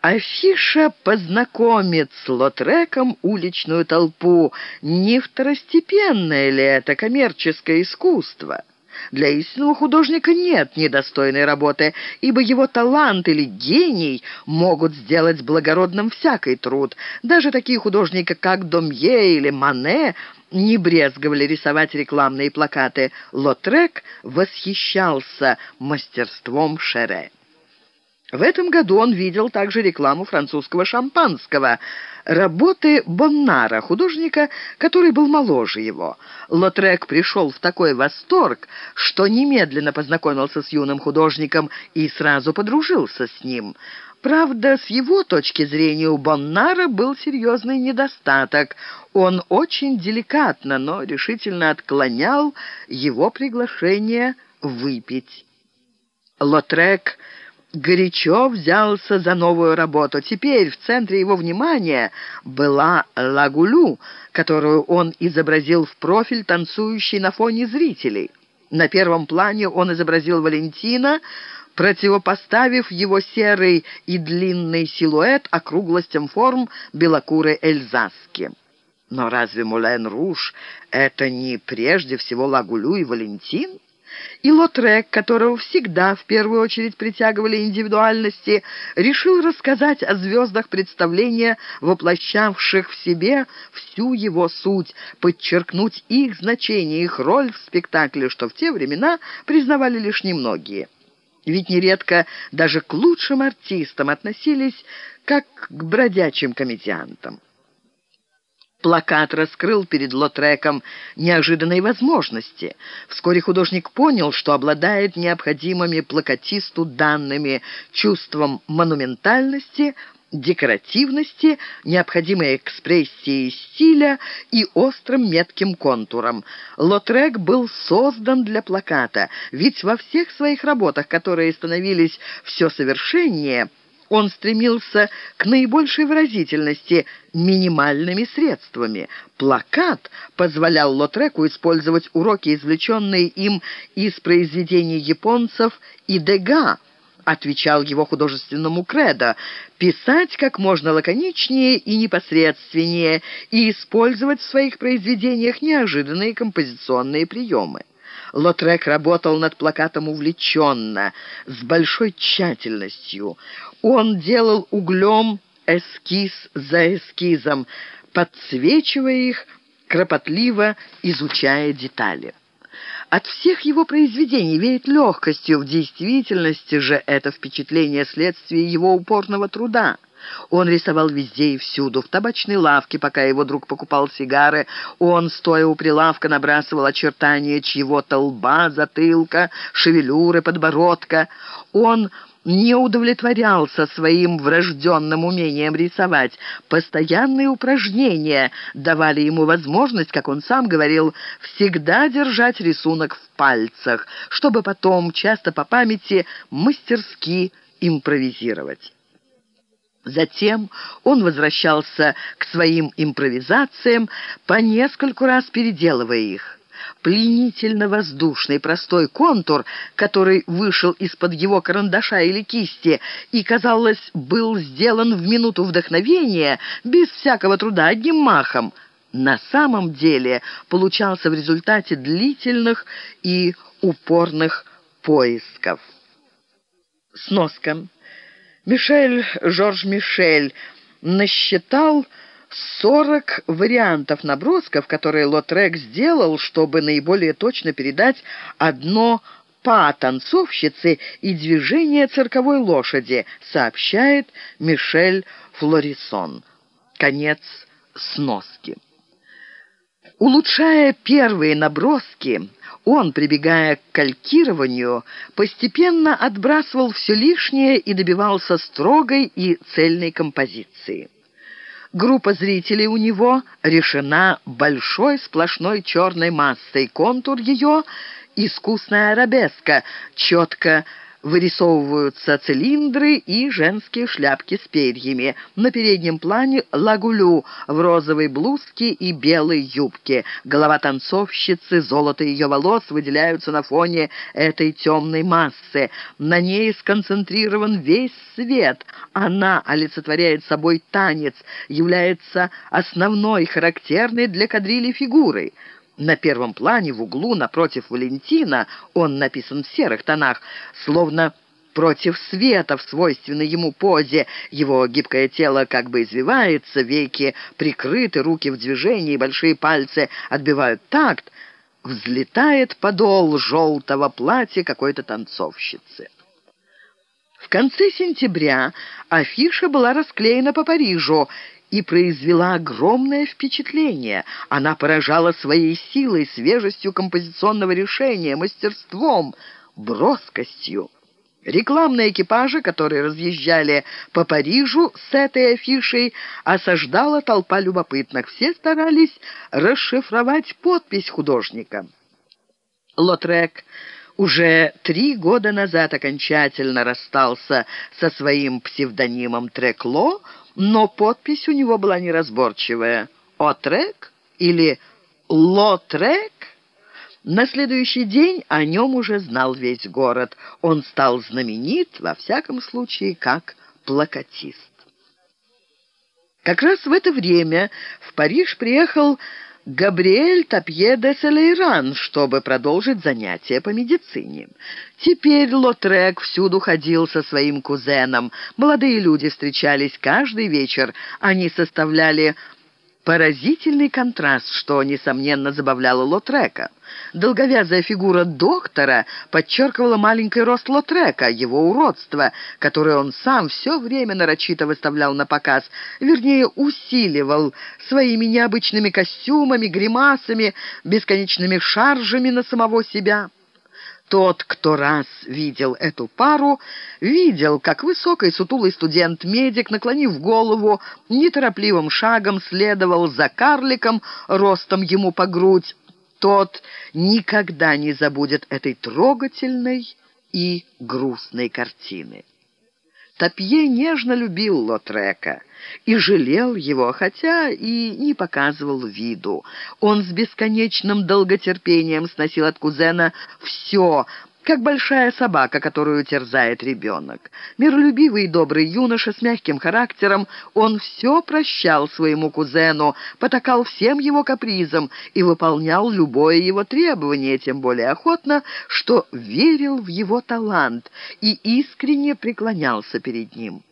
Афиша познакомит с Лотреком уличную толпу. Не второстепенное ли это коммерческое искусство? Для истинного художника нет недостойной работы, ибо его талант или гений могут сделать благородным всякий труд. Даже такие художники, как Домье или Мане, не брезговали рисовать рекламные плакаты. Лотрек восхищался мастерством Шере. В этом году он видел также рекламу французского шампанского, работы Боннара, художника, который был моложе его. Лотрек пришел в такой восторг, что немедленно познакомился с юным художником и сразу подружился с ним. Правда, с его точки зрения у Боннара был серьезный недостаток. Он очень деликатно, но решительно отклонял его приглашение выпить. Лотрек горячо взялся за новую работу. Теперь в центре его внимания была Лагулю, которую он изобразил в профиль, танцующий на фоне зрителей. На первом плане он изобразил Валентина, противопоставив его серый и длинный силуэт округлостям форм белокурой Эльзаски. Но разве Мулен Руж — это не прежде всего Лагулю и Валентин? И Лотрек, которого всегда в первую очередь притягивали индивидуальности, решил рассказать о звездах представления, воплощавших в себе всю его суть, подчеркнуть их значение, их роль в спектакле, что в те времена признавали лишь немногие. Ведь нередко даже к лучшим артистам относились как к бродячим комедиантам. Плакат раскрыл перед Лотреком неожиданные возможности. Вскоре художник понял, что обладает необходимыми плакатисту данными чувством монументальности, декоративности, необходимой экспрессии стиля и острым метким контуром. Лотрек был создан для плаката, ведь во всех своих работах, которые становились все совершеннее – он стремился к наибольшей выразительности минимальными средствами. Плакат позволял Лотреку использовать уроки, извлеченные им из произведений японцев и Дега, отвечал его художественному кредо, писать как можно лаконичнее и непосредственнее и использовать в своих произведениях неожиданные композиционные приемы. Лотрек работал над плакатом увлеченно, с большой тщательностью. Он делал углем эскиз за эскизом, подсвечивая их, кропотливо изучая детали. От всех его произведений веет легкостью, в действительности же это впечатление следствие его упорного труда. Он рисовал везде и всюду, в табачной лавке, пока его друг покупал сигары. Он, стоя у прилавка, набрасывал очертания чьего-то лба, затылка, шевелюры, подбородка. Он не удовлетворялся своим врожденным умением рисовать. Постоянные упражнения давали ему возможность, как он сам говорил, всегда держать рисунок в пальцах, чтобы потом, часто по памяти, мастерски импровизировать. Затем он возвращался к своим импровизациям, по нескольку раз переделывая их. Пленительно воздушный простой контур, который вышел из-под его карандаша или кисти и, казалось, был сделан в минуту вдохновения, без всякого труда, одним махом, на самом деле получался в результате длительных и упорных поисков. Сноска. Мишель, Жорж Мишель, насчитал 40 вариантов набросков, которые Лотрек сделал, чтобы наиболее точно передать одно па танцовщицы и движение цирковой лошади, сообщает Мишель Флорисон. Конец сноски. Улучшая первые наброски, он, прибегая к калькированию, постепенно отбрасывал все лишнее и добивался строгой и цельной композиции. Группа зрителей у него решена большой сплошной черной массой. Контур ее — искусная арабеска, четко вырисовываются цилиндры и женские шляпки с перьями. На переднем плане лагулю в розовой блузке и белой юбке. Голова танцовщицы, золото ее волос выделяются на фоне этой темной массы. На ней сконцентрирован весь свет. Она олицетворяет собой танец, является основной, характерной для кадрили фигурой. На первом плане в углу напротив Валентина, он написан в серых тонах, словно против света в свойственной ему позе. Его гибкое тело как бы извивается, веки прикрыты, руки в движении, большие пальцы отбивают такт. Взлетает подол желтого платья какой-то танцовщицы. В конце сентября афиша была расклеена по Парижу, и произвела огромное впечатление. Она поражала своей силой, свежестью композиционного решения, мастерством, броскостью. Рекламные экипажи, которые разъезжали по Парижу с этой афишей, осаждала толпа любопытных. Все старались расшифровать подпись художника. Лотрек уже три года назад окончательно расстался со своим псевдонимом Трекло, но подпись у него была неразборчивая. «Отрек» или «Лотрек»? На следующий день о нем уже знал весь город. Он стал знаменит, во всяком случае, как плакатист. Как раз в это время в Париж приехал Габриэль Тапье де Селейран, чтобы продолжить занятия по медицине. Теперь Лотрек всюду ходил со своим кузеном. Молодые люди встречались каждый вечер. Они составляли Поразительный контраст, что, несомненно, забавляло Лотрека. Долговязая фигура доктора подчеркивала маленький рост Лотрека, его уродство, которое он сам все время нарочито выставлял на показ, вернее, усиливал своими необычными костюмами, гримасами, бесконечными шаржами на самого себя. Тот, кто раз видел эту пару, видел, как высокий сутулый студент-медик, наклонив голову, неторопливым шагом следовал за карликом, ростом ему по грудь. Тот никогда не забудет этой трогательной и грустной картины. Топье нежно любил Лотрека и жалел его, хотя и не показывал виду. Он с бесконечным долготерпением сносил от кузена все, как большая собака, которую терзает ребенок. Миролюбивый и добрый юноша с мягким характером, он все прощал своему кузену, потакал всем его капризам и выполнял любое его требование, тем более охотно, что верил в его талант и искренне преклонялся перед ним.